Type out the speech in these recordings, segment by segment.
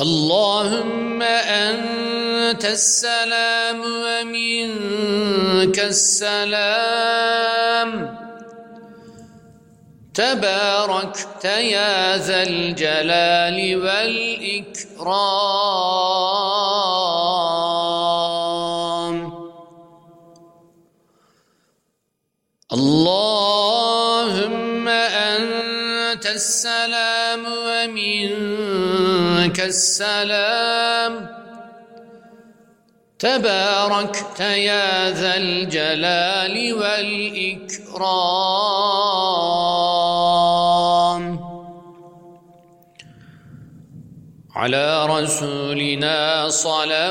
اللهم أنت السلام ومنك السلام. تباركت يا ذا الجلال والإكرام. أنت السلام ومنك السلام. تباركت يا ذا الجلال والإكرام. على رسولنا صلوات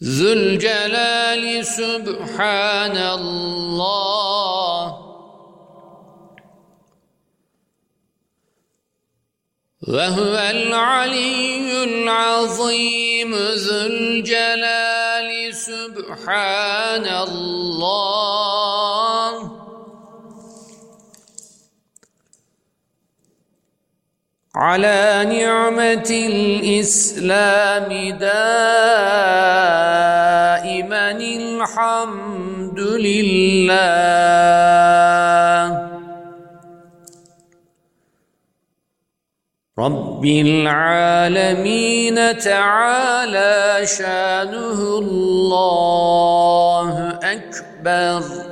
ذو الجلال سبحان الله. وهو العلي العظيم ذو الجلال سبحان الله. على نعمة الإسلام دائما الحمد لله. رب العالمين تعالى شانه الله أكبر.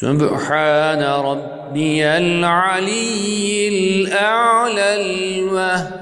سبحان ربي العلي الأعلى الوهاب.